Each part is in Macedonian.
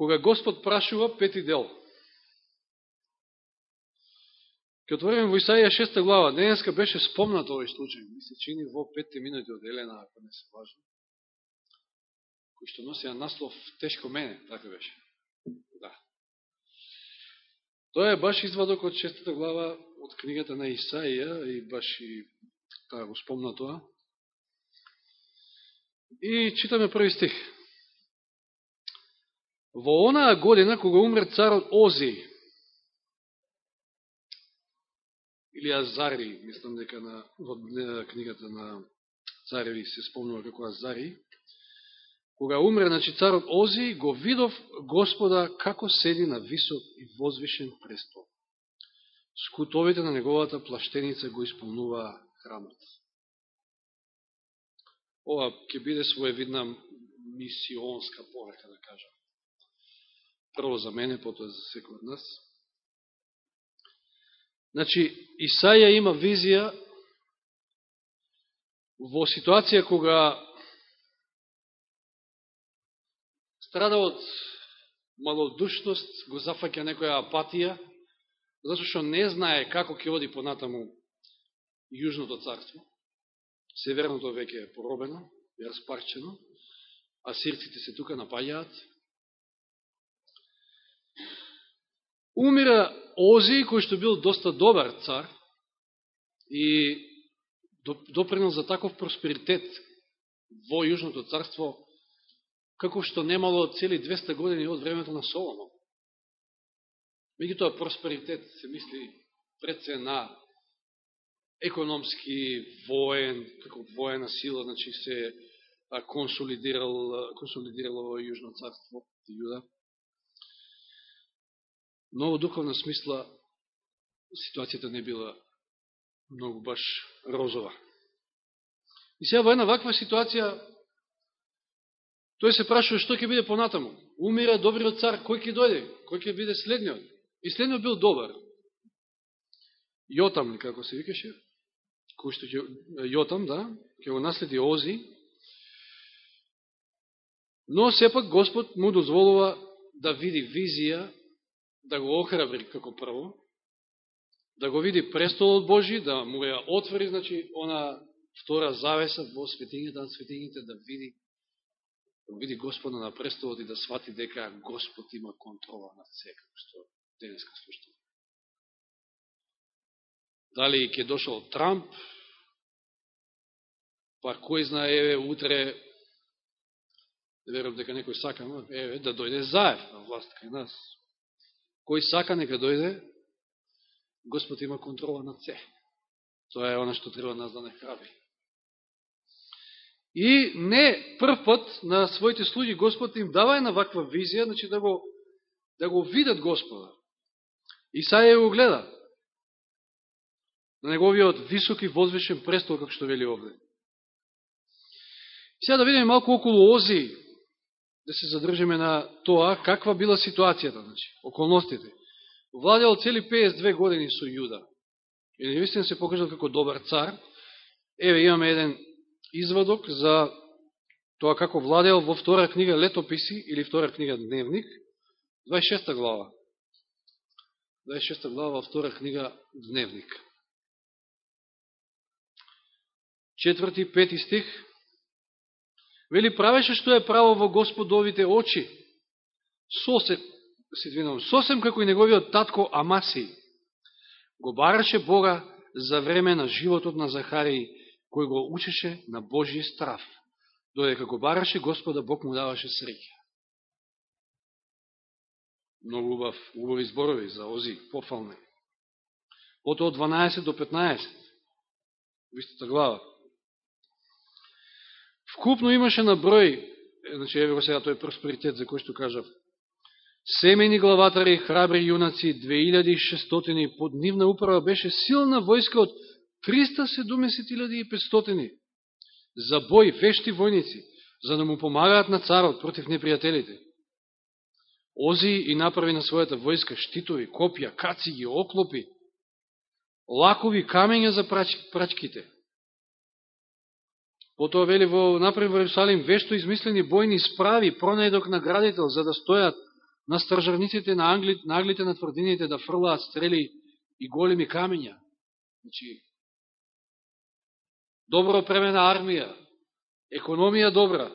кога Господ прашува пети дел. Ке отвориме во Исаија 6 глава, денеска беше спомнат овој случај, ми се чини во петте минути од Елена, ако не се важно, кој што носи наслов тешко мене, така беше. Да. Тоа е баш извадок од 6 глава од книгата на Исаија и баш и таа го спомна тоа. И читаме први стих. Во онаа година, кога умре царот Ози, или Азари, мислам дека на, во книгата на цареви се спомнува како Азари, кога умре, значи царот Ози, го видов Господа како седи на висок и возвишен престол. Скутовите на неговата плаштеница го исполнува храмот. Ова ќе биде своевидна мисионска порека, да кажам. Прво за мене, потоа за секој од нас. Значи, Исаја има визија во ситуација кога страда од малодушност, го зафаќа некоја апатија, затоа што не знае како ќе оди понатаму Јужното царство. Северното веќе е поробено, е распарчено, а сирците се тука напаѓаат. Умира Ози, кој што бил доста добар цар и допринал за таков просперитет во Јужното царство, како што немало цели 200 години од времето на Соломон. тоа просперитет се мисли пред се на економски, воен, како воена сила, значи се консолидирал, консолидирало во Јужно царство, Јуда но во духовна смисла ситуацијата не била многу баш розова. И сега во една ваква ситуација, тој се прашува што ќе биде понатаму. Умира добриот цар, кој ќе дојде? Кој ќе биде следниот? И следниот бил добар. Јотам, како се викаше, кој што ќе, Јотам, да, ќе го наследи Ози, но сепак Господ му дозволува да види визија да го охрабри како прво, да го види престолот Божи, да му ја отвори, значи, она втора завеса во светињата на светињите, да види да види Господа на престолот и да свати дека Господ има контрола над се, како што денеска слушаме. Дали ќе дошол Трамп, па кој знае, еве, утре, не верам дека некој сака, еве, да дојде заев на власт кај нас, Кој сака нека дојде, Господ има контрола над се. Тоа е оно што треба нас да не храби. И не прв пат на своите слуги Господ им дава една ваква визија, значи да го, да го видат Господа. Исаја го гледа на неговиот висок и возвишен престол, како што вели овде. Сега да видиме малку околу Ози, да се задржиме на тоа каква била ситуацијата, значи, околностите. Владел цели 52 години со Јуда. И наистина се покажал како добар цар. Еве имаме еден изводок за тоа како владел во втора книга Летописи или втора книга Дневник, 26 глава. 26 глава во втора книга Дневник. Четврти, пети стих. Вели, правеше што е право во Господовите очи. Сосем, се извинувам, сосем како и неговиот татко Амаси. Го бараше Бога за време на животот на Захарии, кој го учеше на Божи страв. Додека го бараше Господа, Бог му даваше среќа. Многу убав, убави зборови за Ози, пофални. Ото од 12 до 15, вистата глава. Вкупно имаше на број, значи еве го сега тој просперитет за кој што кажав, семени главатари, храбри јунаци, 2600, под нивна управа беше силна војска од 370.500 за бој, вешти војници, за да му помагаат на царот против непријателите. Ози и направи на својата војска штитови, копија, кациги, оклопи, лакови камења за прачките, Потоа вели во направи во Иерусалим вешто измислени бојни справи, пронајдок на градител, за да стојат на стражарниците, на, англите, на англите на тврдините да фрлаат стрели и големи камења. Значи, добро премена армија, економија добра,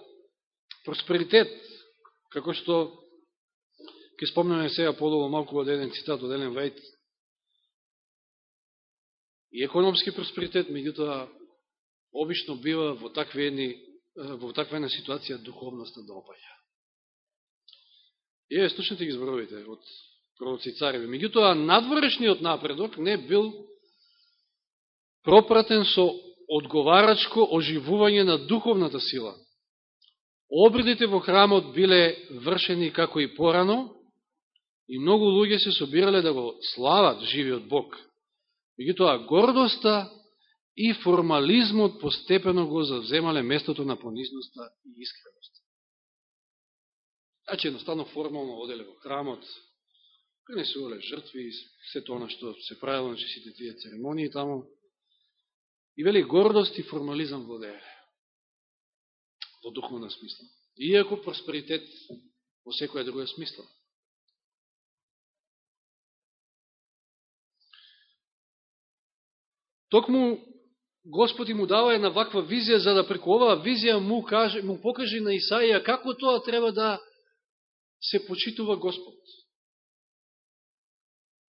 просперитет, како што ќе спомнеме сега подолу малку од еден цитат од Елен Вајт, и економски просперитет, меѓутоа, обично бива во такви едни, во таква една ситуација духовноста да опаѓа. И е, слушнете ги зборовите од пророци и цареви. Меѓутоа, надворешниот напредок не бил пропратен со одговарачко оживување на духовната сила. Обредите во храмот биле вршени како и порано и многу луѓе се собирале да го слават живиот Бог. Меѓутоа, гордоста и формализмот постепено го завземале местото на понизноста и искреност. Значи, едноставно формално оделе во храмот, принесувале жртви, и се тоа што се правило, на сите тие церемонии таму, и вели гордост и формализам владееле во духовна смисла. Иако просперитет во секоја друга смисла. Токму Господи му дава една ваква визија, за да преку оваа визија му, каже, му покаже на Исаија како тоа треба да се почитува Господ.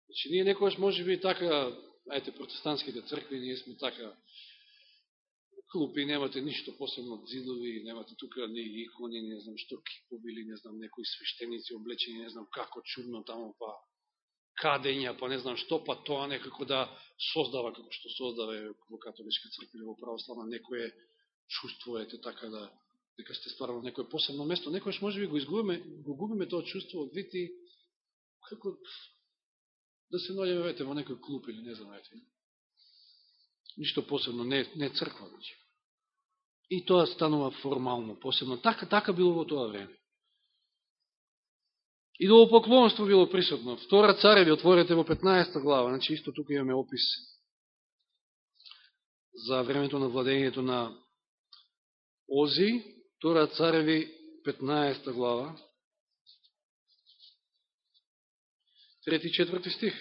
Значи, ние некојаш може би така, ајте, протестантските цркви, ние сме така клупи, немате ништо посебно од зидови, немате тука ни икони, не знам што киповили, не знам некои свештеници облечени, не знам како чудно таму, па кадења, па не знам што, па тоа некако да создава, како што создава во католичка црква или во православна, некое чувствуете така да, дека сте стварно некое посебно место. Некојаш може би го изгубиме, го губиме тоа чувство од вити, како да се најдеме ете, во некој клуб или не знам, ете. Ништо посебно, не, не црква, веќе. И тоа станува формално, посебно. Така, така било во тоа време. Идолопоклонство било присутно. Втора цареви, отворете во 15 глава, значи исто тука имаме опис за времето на владењето на Ози, Втора цареви, 15 глава, трети и четврти стих.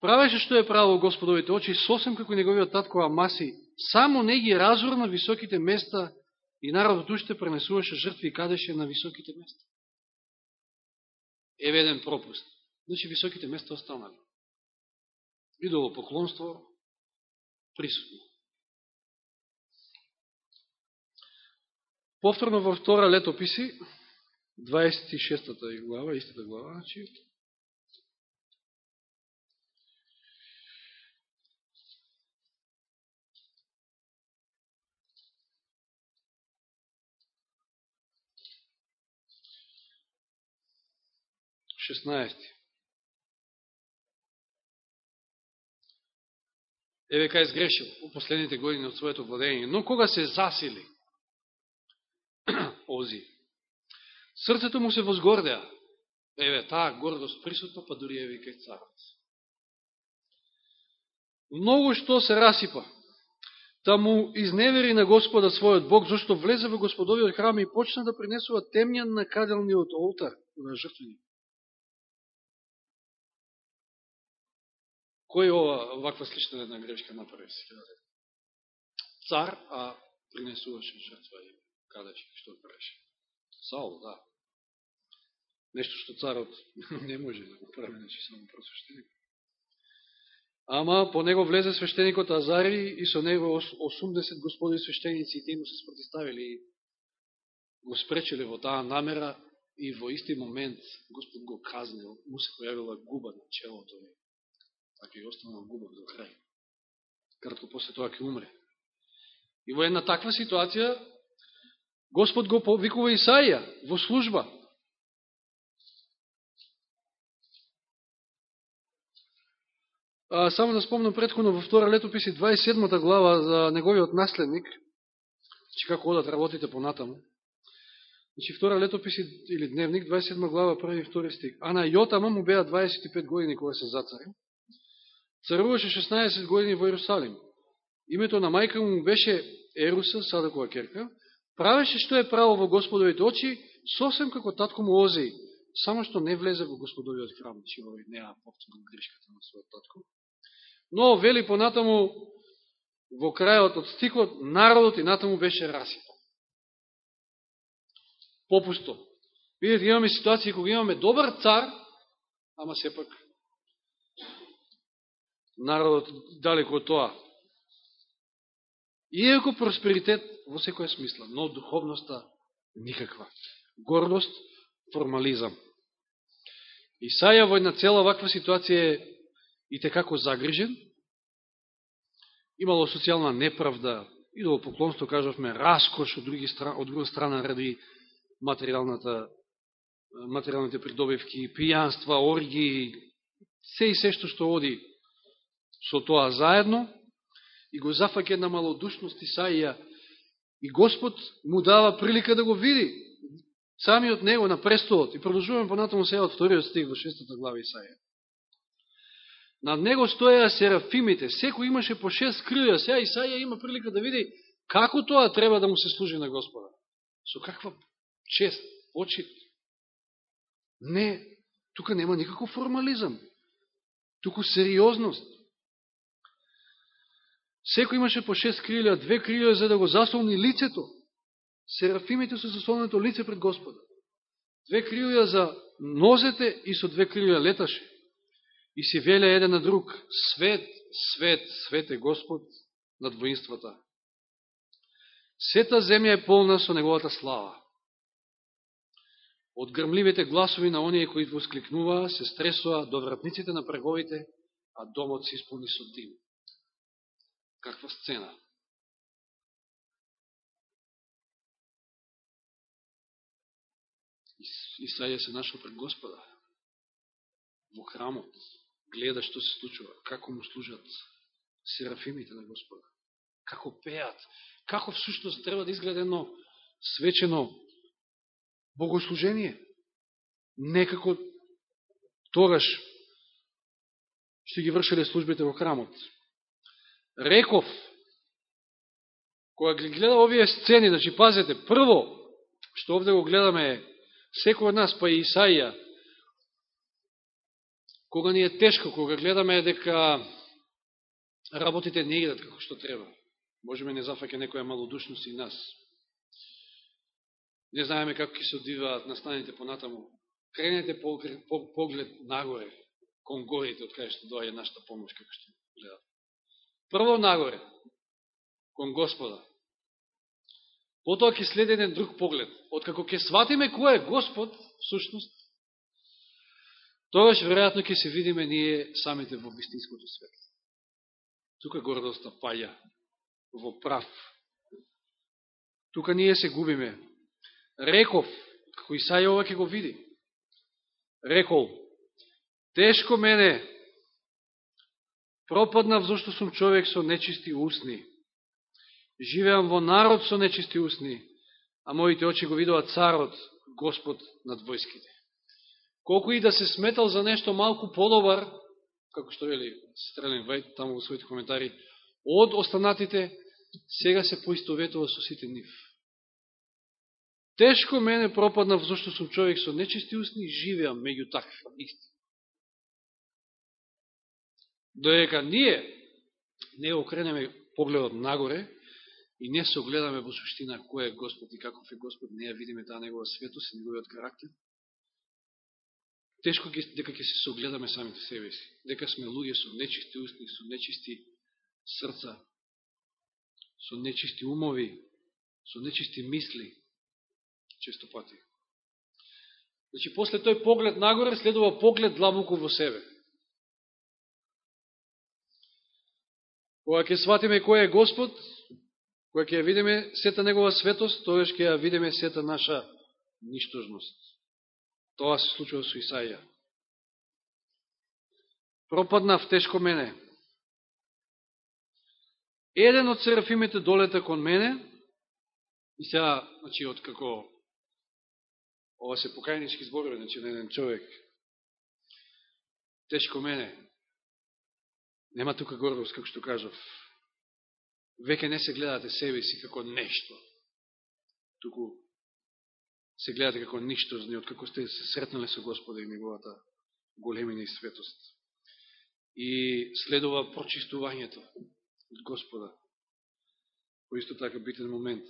Правеше што е право Господовите очи, сосем како неговиот татко Амаси, само не ги разурна високите места И народот уште пренесуваше жртви и кадеше на високите места. Еве еден пропуст. Значи високите места останали. Идоло поклонство присутно. Повторно во втора летописи, 26 глава, истата глава, значи, 16. Еве кај сгрешил у последните години од своето владење. Но кога се засили Ози, срцето му се возгордеа. Еве, таа гордост присутна па дури еве кај царот. Многу што се расипа. Та му изневери на Господа својот Бог, зашто влезе во Господовиот храм и почна да принесува темњан на каделниот олтар на жртвеник. Кој ова ваква слична една грешка направи се Цар, а принесуваше жртва и кадеше, што правеше? Саул, да. Нешто што царот не може да го прави, значи само просвещеник. Ама по него влезе свештеникот Азари и со него 80 господи свештеници и те му се спротиставили и го спречиле во таа намера и во исти момент Господ го казнил, му се појавила губа на челото и Така а ќе останал губав до крај. Кратко после тоа ќе умре. И во една таква ситуација, Господ го повикува Исаија во служба. А, само да спомнам предходно во втора летописи 27 глава за неговиот наследник, че како одат работите понатаму. Значи, втора летописи или дневник, 27 глава, први и втори стик. А на Јотама му беа 25 години кога се зацарил. Царуваше 16 години во Иерусалим. Името на мајка му беше Еруса, Садакова керка. Правеше што е право во Господовите очи, Сосем како татко му Озеј, само што не влезе во Господовиот храм, че овој неа повторно грешката на својот татко. Но, вели понатаму, во крајот од стикот, народот и натаму беше расипан. Попусто. Видите, имаме ситуации кога имаме добар цар, ама сепак народот далеко од тоа. Иако просперитет во секоја смисла, но духовноста никаква. Гордост, формализам. Исаја во една цела ваква ситуација е и текако загрижен, имало социјална неправда, идоло поклонство, кажавме, раскош од, други страна, од друга страна ради материјалната материјалните придобивки, пијанства, оргии, се и се што што оди со тоа заедно, и го зафаќа една малодушност Исаија, и Господ му дава прилика да го види, самиот него на престолот, и продолжуваме понатаму сега од вториот стих во шестата глава Исаија. Над него стоеа серафимите, секој имаше по шест крилја, сега Исаија има прилика да види како тоа треба да му се служи на Господа. Со каква чест, очит. Не, тука нема никаков формализам, туку сериозност. Секој имаше по шест крилја, две крилја за да го заслони лицето. Серафимите со заслонето лице пред Господа. Две крилја за нозете и со две крилја леташе и си веле еден на друг, свет, свет, свет е Господ над воинствата. Сета земја е полна со неговата слава. Од грмливите гласови на оние кои воскликнуваа, се стресува до вратниците на преговите, а домот се исполни со дим. Каква сцена! Исаја се нашол пред Господа во храмот гледа што се случува, како му служат серафимите на Господа, како пеат, како всушност треба да изгледа едно свечено богослужение. Некако тогаш што ги вршеле службите во храмот. Реков, кога ги гледа овие сцени, значи пазете, прво, што овде го гледаме е, секој од нас, па и Исаија, кога ни е тешко, кога гледаме дека работите не идат како што треба, можеме не зафаке некоја малодушност и нас. Не знаеме како ќе се одиваат настаните понатаму. Кренете поглед нагоре, кон горите, од кај што доаѓа нашата помош, како што гледат. Прво нагоре, кон Господа. Потоа ќе следи еден друг поглед. Откако ќе сватиме кој е Господ, сушност, тогаш веројатно ќе се видиме ние самите во вистинското свет. Тука гордоста паја во прав. Тука ние се губиме. Реков, како Исаја ова ќе го види, рекол, тешко мене, пропаднав зашто сум човек со нечисти усни. Живеам во народ со нечисти усни, а моите очи го видува царот, Господ над војските колку и да се сметал за нешто малку подобар, како што вели Стрелен Вајд таму во своите коментари, од останатите, сега се поистоветува со сите нив. Тешко мене пропаднав, зашто сум човек со нечисти усни, живеам меѓу такви исти. Доека ние не окренеме погледот нагоре и не се огледаме во суштина кој е Господ и каков е Господ, не ја видиме таа негова светост и неговиот карактер, тешко дека ќе се согледаме самите себе си, дека сме луѓе со нечисти устни, со нечисти срца, со нечисти умови, со нечисти мисли, често пати. Значи, после тој поглед нагоре следува поглед длабоко во себе. Кога ќе сватиме кој е Господ, кога ќе ја видиме сета Негова светост, тогаш ќе ја видиме сета наша ништожност. Тоа се случува со Исаија. Пропаднав тешко мене. Еден од серафимите долета кон мене, и сега, значи, од како ова се покајнички зборови, значи, на еден човек, тешко мене, нема тука гордост, како што кажав, веќе не се гледате себе си како нешто, туку се гледате како ништозни, од како сте се сретнале со Господа и неговата големина и светост. И следува прочистувањето од Господа, по исто така битен момент.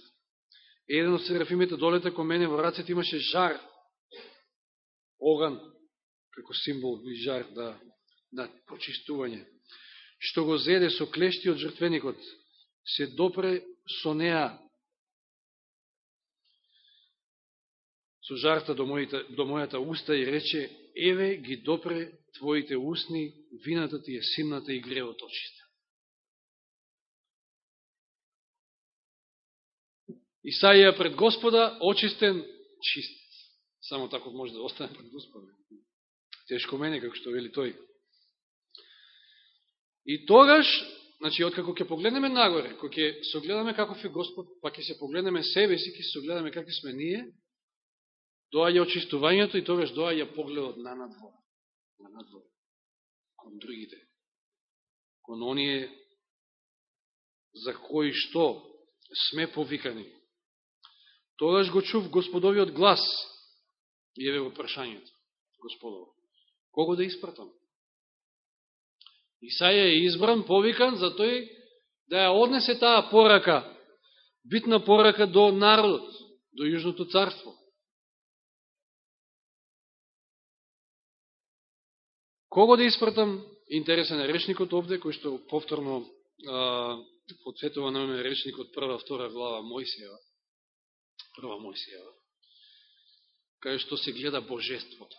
Еден од серафимите долета кон мене во рацете имаше жар, оган, како символ и жар да, на прочистување, што го зеде со клешти од жртвеникот, се допре со неа со жарта до, моите, до мојата уста и рече, еве ги допре твоите устни, вината ти е симната и гревот очиста. Исаија пред Господа, очистен, чист. Само таков може да остане пред Господа. Тешко мене, како што вели тој. И тогаш, значи, откако ќе погледнеме нагоре, кој ќе согледаме каков е Господ, па ќе се погледнеме себе си, ќе се согледаме какви сме ние, доаѓа очистувањето и тогаш доаѓа погледот на надвор. На надвор. Кон другите. Кон оние за кои што сме повикани. Тогаш го чув Господовиот глас и еве го прашањето. Господово. Кого да испратам? Исаја е избран, повикан за тој да ја однесе таа порака, битна порака до народот, до Јужното царство. Кого да испратам? Интересен е речникот овде, кој што повторно подсветува на на речникот прва, втора глава Мојсиева. Прва Мојсиева. Кај што се гледа божеството.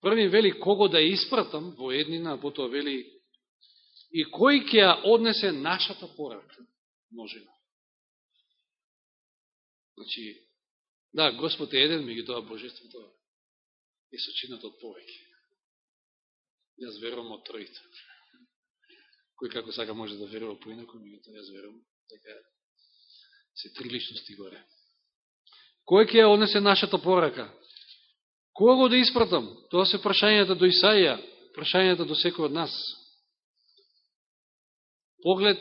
Први вели кого да испратам во еднина, а потоа вели и кој ќе ја однесе нашата порака, множина. Значи, да, Господ е еден, меѓу тоа божеството е сочинат од повеќе. Јас верувам од тројца. Кој како сака може да верува поинако, меѓутоа јас верувам дека се три личности горе. Кој ќе однесе нашата порака? Кого да испратам? Тоа се прашањата до Исаија, прашањата до секој од нас. Поглед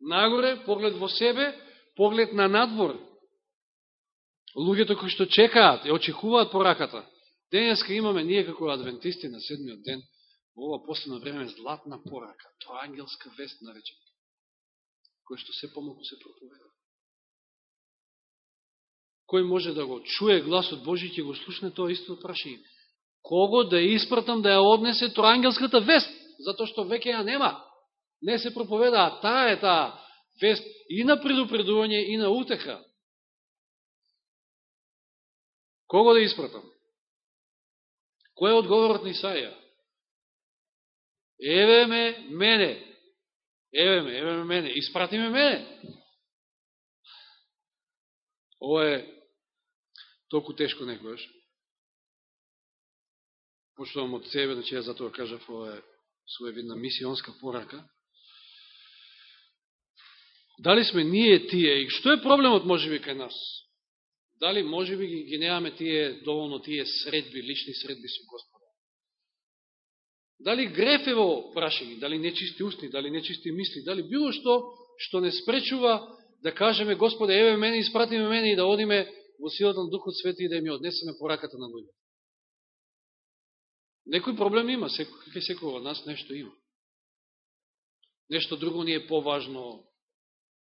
нагоре, поглед во себе, поглед на надвор. Луѓето кои што чекаат и очекуваат пораката. Денеска имаме ние како адвентисти на седмиот ден, во ова последно време златна порака, тоа ангелска вест наречена, кој што се помалку се проповеда. Кој може да го чуе гласот Божи ќе го слушне тоа исто прашање. Кого да испратам да ја однесе тоа ангелската вест, затоа што веќе ја нема. Не се проповеда, таа е таа вест и на предупредување и на утеха. Кого да испратам? Кој е одговорот на Исаја? Еве ме мене. Еве ме, еве ме мене. Испрати ме мене. Ова е толку тешко некојаш. Почнувам од себе, значи ја затоа кажав, ова е своевидна мисионска порака. Дали сме ние тие, и што е проблемот може би кај нас? Дали може би ги, ги немаме тие, доволно тие средби, лични средби со Господ? Дали грефево прашање, дали нечисти устни, дали нечисти мисли, дали било што што не спречува да кажеме Господе, еве мене, испратиме мене и да одиме во силата на Духот Свети и да ми однесеме пораката на луѓе. Некој проблем има, секој, секој од нас нешто има. Нешто друго ни е поважно,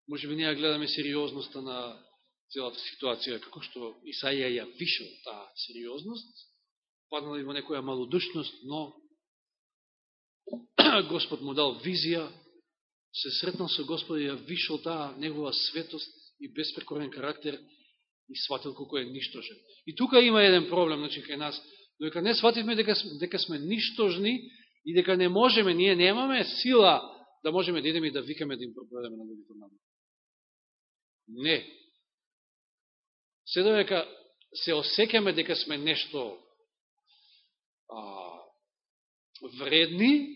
може би ние гледаме сериозноста на целата ситуација, како што Исаија ја вишел таа сериозност, паднала и во некоја малодушност, но Господ му дал визија, се сретнал со Господ и ја вишел таа негова светост и безпрекорен карактер и сватил колко е ништожен. И тука има еден проблем, значи, кај нас, додека не свативме дека, дека сме ништожни и дека не можеме, ние немаме сила да можеме да идеме и да викаме да им проповедаме на другите на Не. Се додека се осекаме дека сме нешто а, вредни,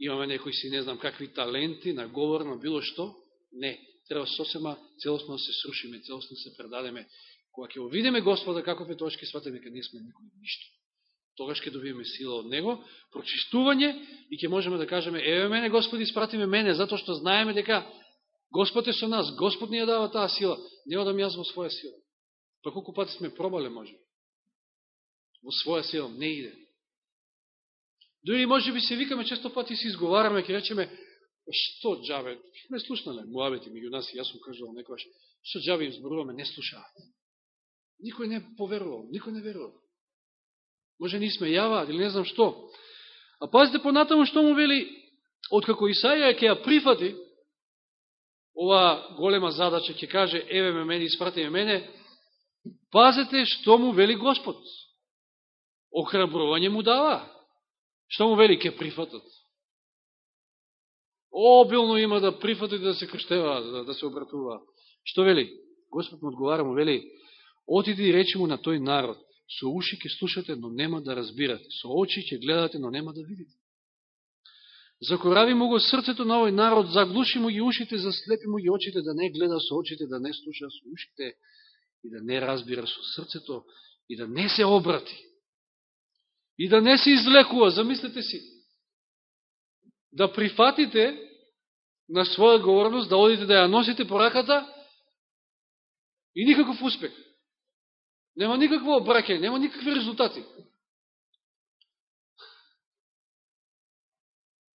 имаме некои си не знам какви таленти на говор, на било што, не. Треба сосема целосно да се срушиме, целосно да се предадеме. Кога ќе видиме Господа каков е тоа ќе сватиме кога не сме никој ништо. Тогаш ќе добиеме сила од Него, прочистување и ќе можеме да кажеме, еве мене Господи, испратиме мене, затоа што знаеме дека Господ е со нас, Господ ни ја дава таа сила, не одам јас во своја сила. Па колку пати сме пробале, може. Во своја сила не иде. Дори може би се викаме, често пати се изговараме, ке речеме, што джаве, не слушнале муабети меѓу нас, јас сум кажувал некојаш, што джаве им зборуваме, не слушаат. Никој не поверувал, никој не верувал. Може не сме јава, или не знам што. А пазите понатаму што му вели, откако Исаја ќе ја прифати, ова голема задача ќе каже, еве ме мене, испрати ме мене, пазете што му вели Господ. Охрабрување му дава. Што му вели, ќе прифатат. Обилно има да прифатат и да се крштева, да, да се обратува. Што вели? Господ му одговара, му вели, отиди и речи му на тој народ, со уши ќе слушате, но нема да разбирате, со очи ќе гледате, но нема да видите. Закорави му го срцето на овој народ, заглуши му ги ушите, заслепи му ги очите, да не гледа со очите, да не слуша со ушите и да не разбира со срцето и да не се обрати. И да не се излекува, замислете си. Да прифатите на своја говорност, да одите да ја носите по раката и никаков успех. Нема никакво обраке, нема никакви резултати.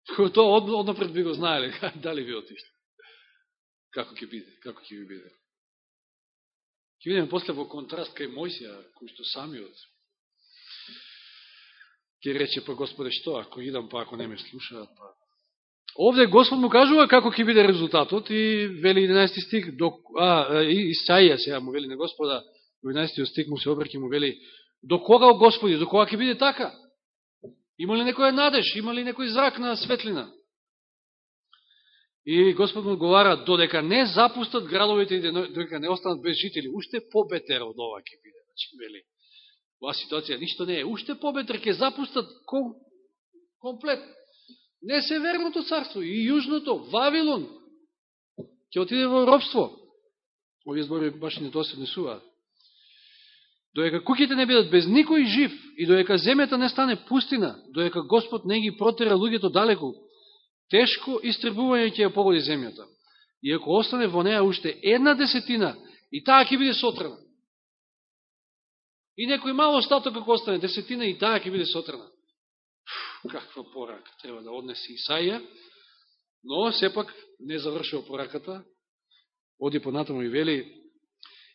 Тоа од, однапред би го знаеле, дали ви отишли. Како ќе биде, како ќе ви биде. Ќе видиме после во контраст кај Мојсија, кој што самиот ќе рече, па Господе, што, ако идам, па ако не ме слушаат, па... Овде Господ му кажува како ќе биде резултатот и вели 11 стих, до, а, Исаија сега му вели на Господа, 11 стих му се обрки му вели, до кога, Господи, до кога ќе биде така? Има ли некоја надеж? Има ли некој зрак на светлина? И Господ му одговара, додека не запустат градовите и додека не останат без жители, уште побетер од ова ќе биде. Значи, вели, ова ситуација ништо не е. Уште побетер ќе запустат ком, комплет. Не Северното царство, и Јужното, Вавилон, ќе отиде во робство. Овие збори баш не тоа се внесуваат доека куќите не бидат без никој жив и доека земјата не стане пустина, доека Господ не ги протера луѓето далеку, тешко истребување ќе ја погоди земјата. И ако остане во неја уште една десетина, и таа ќе биде сотрана. И некој мал остаток ако остане десетина, и таа ќе биде сотрана. Каква порака треба да однесе Исаија, но сепак не завршува пораката, оди понатаму и вели,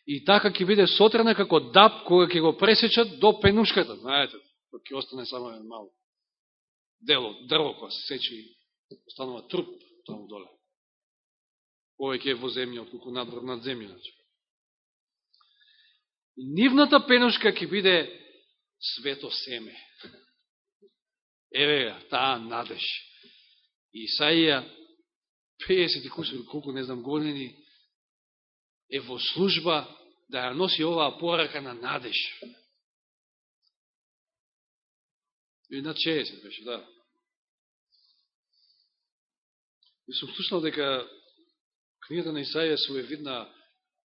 и така ќе биде сотрена како дап кога ќе го пресечат до пенушката. Знаете, па ќе остане само еден мал дело, дрво кога се сечи, останува труп таму доле. Повеќе е во земја, отколку надвор над земја. Значи. Нивната пенушка ќе биде свето семе. Еве га, таа надеж. Исаија, 50 кусор, колку не знам години, е во служба да ја носи оваа порака на надеж. И на 60 беше, да. И сум слушнал дека книгата на Исаија се видна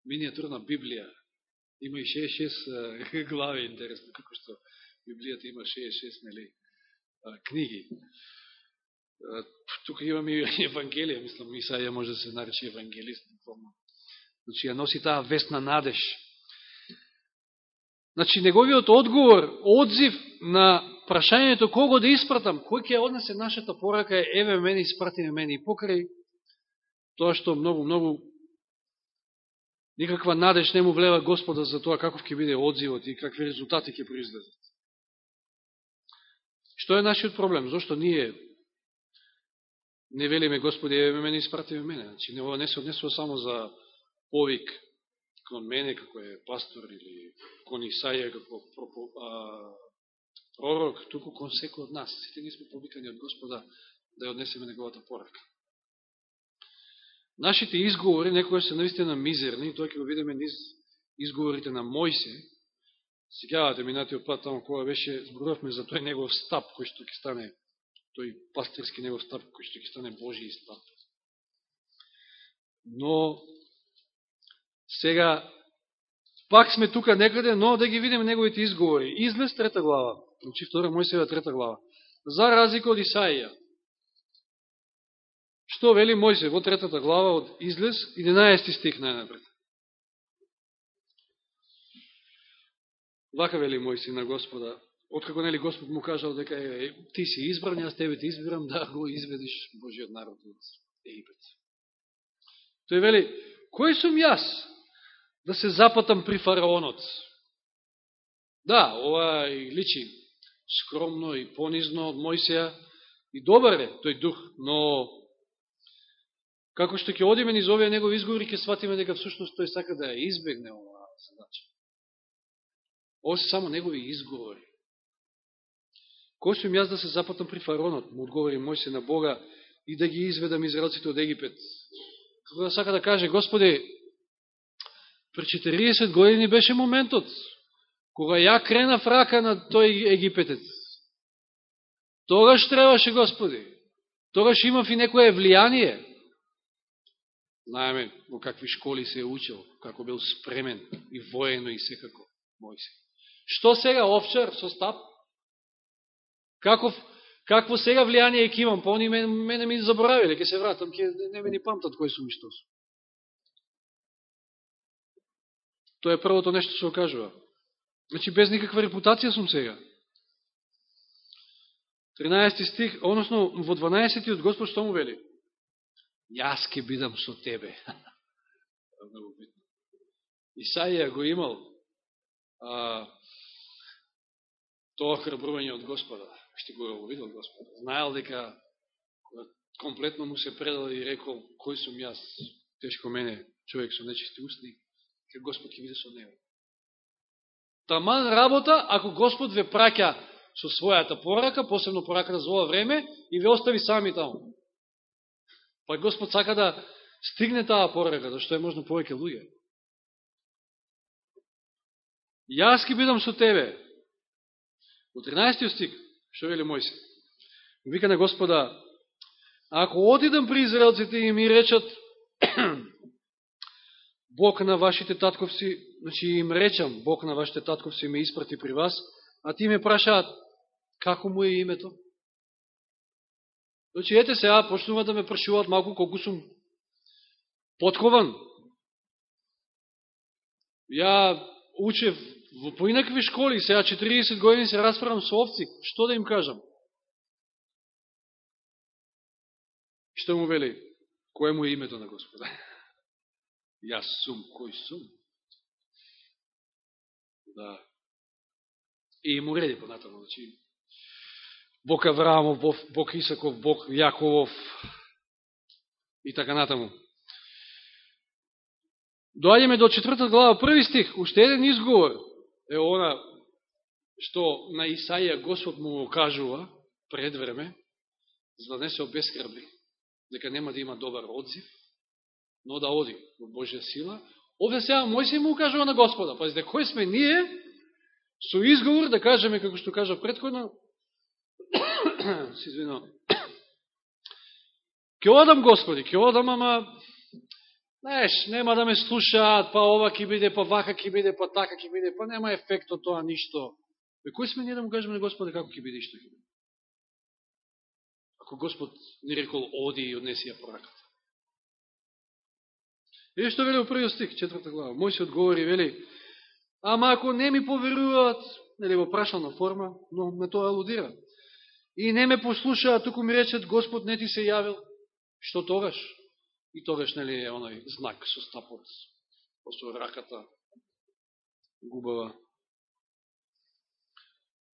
минијатурна Библија. Има и 66 глави, интересно, како што Библијата има 66, нели, книги. Тука имаме и Евангелија, мислам, Исаија може да се нарече евангелист, Значи, ја носи таа вестна надеж. Значи, неговиот одговор, одзив на прашањето кого да испратам, кој ќе однесе нашата порака е еве мене, испрати ме мене и покрај тоа што многу, многу никаква надеж не му влева Господа за тоа каков ќе биде одзивот и какви резултати ќе произлезат. Што е нашиот проблем? Зошто ние не велиме Господи, еве мене, испрати ме мене? Значи, не, не се однесува само за повик кон мене како е пастор или кон Исаја како пророк, туку кон секој од нас. Сите ние сме повикани од Господа да ја однесеме неговата порака. Нашите изговори некоја се наистина мизерни, тоа ќе го видиме низ изговорите на Мојсе. Сигавате минатиот пат таму кога беше, зборувавме за тој негов стап кој што ќе стане, тој пастирски негов стап кој што ќе стане Божји стап. Но Сега, пак сме тука некаде, но да ги видиме неговите изговори. Излез трета глава, значи втора Мојсева трета глава. За разлика од Исаија. Што вели Мојсе во третата глава од Излез, 11 стих најнапред. Вака вели Мојси на Господа, откако нели Господ му кажал дека е, ти си избран, јас тебе те избирам да го изведиш Божиот народ од Египет. Тој вели, кој сум јас да се запатам при фараонот? Да, ова и личи скромно и понизно од Мојсија и добар е тој дух, но како што ќе одиме низ овие негови изговори, ќе сватиме дека всушност тој сака да ја избегне оваа задача. Ово се само негови изговори. Кој сум јас да се запатам при фаронот, му одговори Мојсе на Бога и да ги изведам израелците од Египет. Како да сака да каже, Господи, пред 40 години беше моментот, кога ја кренав рака на тој египетец. Тогаш требаше, Господи. Тогаш имав и некое влијание. Знаеме во какви школи се е учил, како бил спремен и воено и секако Мојсе. Што сега овчар со стап? Каков, какво сега влијание ќе имам? Па они мене, мене ми заборавиле, ќе се вратам, ќе не ме ни памтат кој сум и што сум. Тоа е првото нешто што кажува. Значи, без никаква репутација сум сега. 13 стих, односно во 12 од Господ што му вели? Јас ке бидам со тебе. Исаија го имал а, тоа храбрување од Господа што го видел Господ. Знаел дека комплетно му се предал и рекол, кој сум јас, тешко мене, човек со нечисти устни, ке Господ ќе биде со него. Таман работа, ако Господ ве праќа со својата порака, посебно пораката за ова време, и ве остави сами таму. Па Господ сака да стигне таа порака, зашто е можно повеќе луѓе. Јас ки бидам со тебе. Во 13 стих, Што вели Мојсе? Вика на Господа, ако одидам при израелците и ми речат, Бог на вашите татковци, значи им речам, Бог на вашите татковци ме испрати при вас, а ти ме прашаат, како му е името? Значи, ете сега, почнува да ме прашуваат малку колку сум подкован. Ја учев во поинакви школи, сега 40 години се расправам со овци, што да им кажам? Што му вели? Кој му е името на Господа? Јас сум, кој сум? Да. И му реди понатаму, значи, Бог Авраамов, Бог, Бог Исаков, Бог Јаковов и така натаму. Доаѓаме до четвртата глава, први стих, уште еден изговор е она што на Исаија Господ му кажува пред време, за да не се обескрби, дека нема да има добар одзив, но да оди во Божја сила. Овде сега Мојсей му кажува на Господа, пазите, кој сме ние, со изговор да кажеме, како што кажа предходно, се извинувам, ке одам Господи, ке одам, ама Знаеш, нема да ме слушаат, па ова ќе биде, па вака ќе биде, па така ќе биде, па нема ефект од тоа ништо. Бе, кој сме ние да му кажеме на Господе како ќе биде и што ќе биде? Ако Господ ни рекол, оди и однеси ја пораката. И што вели во првиот стих, четврта глава. Мој се одговори, вели, ама ако не ми поверуваат, нели во прашална форма, но ме тоа алудира, и не ме послушаат, туку ми речат, Господ не ти се јавил, што тогаш? И тогаш, нели, е оној знак со стапот, со раката, губава.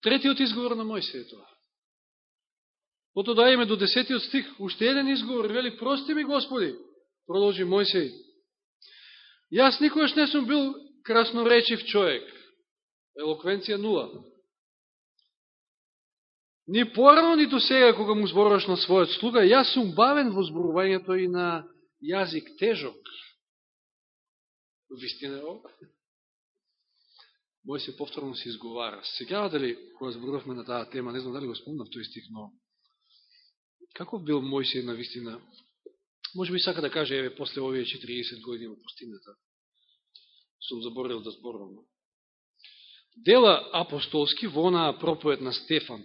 Третиот изговор на Мојсе е тоа. Ото дајаме до десетиот стих, уште еден изговор, вели, прости ми Господи, продолжи Мојсей. Јас никогаш не сум бил красноречив човек. Елоквенција нула. Ни порано, ниту сега, кога му зборуваш на својот слуга, јас сум бавен во зборувањето и на јазик тежок. Вистина е ова. Мој се повторно се изговара. Сега дали, кога зборувавме на таа тема, не знам дали го спомнав тој стих, но каков бил Мојсија на вистина? Може би сака да каже, еве, после овие 40 години во пустината, сум заборил да зборувам. Дела апостолски во онаа проповед на Стефан,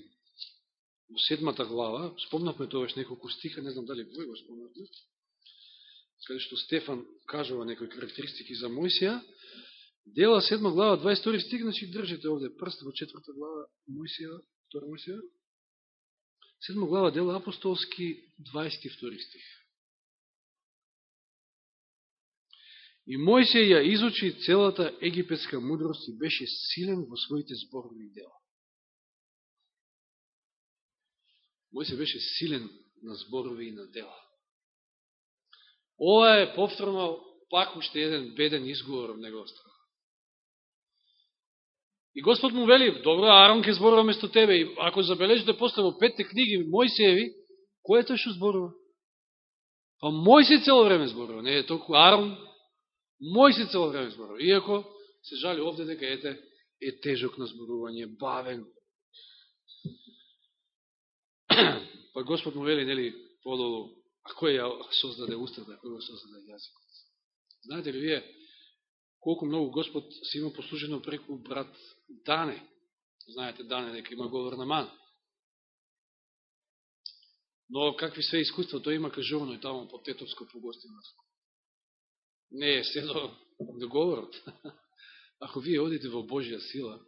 во седмата глава, спомнавме тоа неколку стиха, не знам дали кој го спомнавме, след што Стефан кажува некои карактеристики за Мојсија, Дела 7 глава 22 стих, значи држите овде прст во 4 глава Мојсија, 2 Мојсија. 7 глава Дела апостолски 22 стих. И Мојсија ја изучи целата египетска мудрост и беше силен во своите зборови и дела. Мојсија беше силен на зборови и на дела. Ова е повторно пак уште еден беден изговор од негова страна. И Господ му вели, добро, Арон ке зборува место тебе. И ако забележите да после во петте книги Мојсееви, кој е тој што зборува? Па Мојсе цело време зборува, не е толку Арон. Мојсе цело време зборува. Иако се жали овде дека ете, е тежок на зборување, бавен. па Господ му вели, нели, подолу, а кој ја создаде устата, кој ја создаде јазикот? Знаете ли вие, колку многу Господ се има послужено преку брат Дане. Знаете, Дане дека има говор на ман. Но какви све искуства тој има кажувано и таму по Тетовско по нас. Не е седо договорот. Ако вие одите во Божја сила,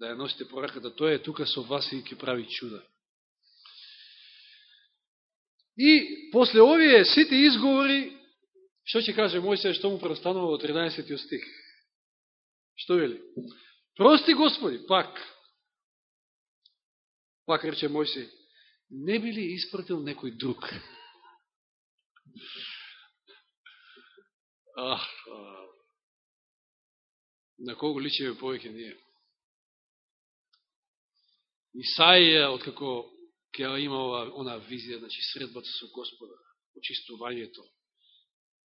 да ја носите пораката, тој е тука со вас и ќе прави чуда. И после овие сите изговори Што ќе каже Мојсија што му преостанува во 13 стих? Што вели? Прости Господи, пак. Пак рече Мојсија, не би ли испратил некој друг? Ах, а, На кого личиме повеќе ние? Исаија, откако ќе има она визија, значи средбата со Господа, очистувањето,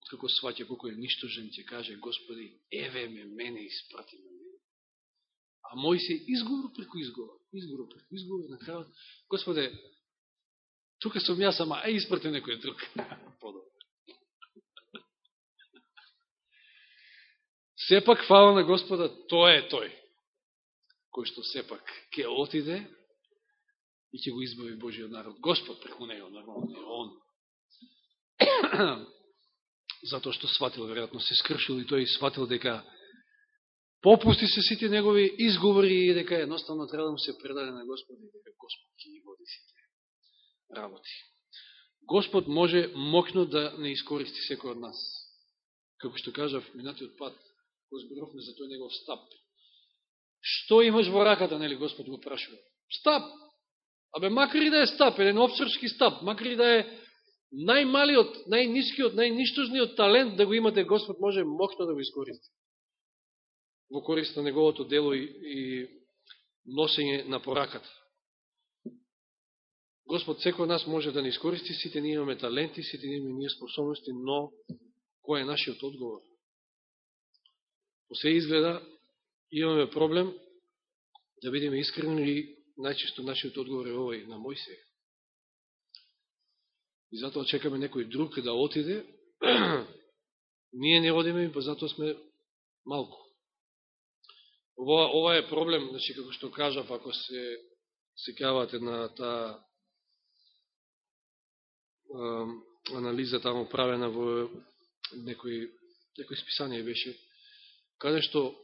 како сваќа колко е ништожен, ќе каже, Господи, еве ме, мене испрати ме. А мој се изговор преку изговор, изговор преку изговор, на крајот, Господе, тука сум јас, ама ај испрати некој друг. Подобро. Сепак, фала на Господа, тој е тој, кој што сепак ќе отиде и ќе го избави Божиот народ. Господ преку него, нормално, е он затоа што сватил, веројатно се скршил и тој сватил дека попусти се сите негови изговори и дека едноставно треба да му се предаде на Господ и дека Господ ќе ги води сите работи. Господ може мокно да не искористи секој од нас. Како што кажав минатиот пат, го зборовме за тој негов стап. Што имаш во раката, нели Господ го прашува? Стап! Абе, макар и да е стап, еден обсрчки стап, макар и да е најмалиот, најнискиот, најништожниот талент да го имате Господ може мокно да го искористи. Во корист на неговото дело и, и носење на пораката. Господ секој нас може да не искористи, сите ние имаме таленти, сите ние имаме ние способности, но кој е нашиот одговор? По се изгледа, имаме проблем да бидеме искрени и најчесто нашиот одговор е овој на Мојсеј. И затоа чекаме некој друг да отиде. Ние не одиме и па затоа сме малку. Ова, ова е проблем, значи, како што кажав, ако се секавате на таа анализа таму правена во некој, некој списание беше, каде што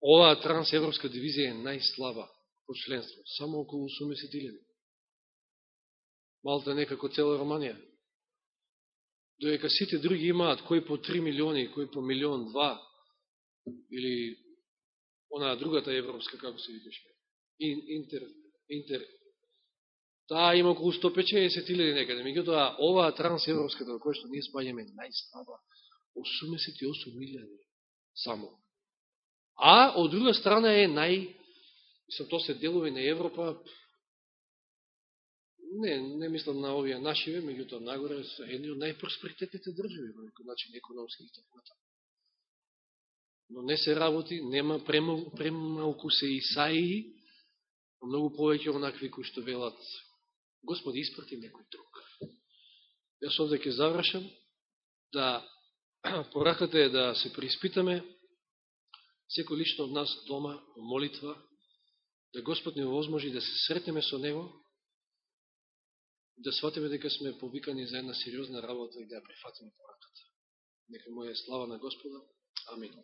оваа трансевропска дивизија е најслаба по членство, само околу 80.000 малта некако цела Романија. Доека сите други имаат кој по 3 милиони, кој по милион, 2, или онаа другата европска, како се викаше, Интер, Интер, таа има околу 150 илјади некаде. Да меѓутоа, оваа трансевропската, која што ние спаѓаме најслаба, 88 милијади само. А, од друга страна е нај, мислам, то се делови на Европа, не, не мислам на овие нашиве, меѓутоа нагоре се едни од најпросперитетните држави во некој начин економски и така Но не се работи, нема премал, премалку се Исаии, многу повеќе онакви кои што велат Господи испрати некој друг. Јас овде ќе завршам да пораката е да се преиспитаме секој лично од нас дома во молитва, да Господ не возможи да се сретнеме со Него, да сватиме дека сме повикани за една сериозна работа и да ја прифатиме пораката. Нека му е слава на Господа. Амин.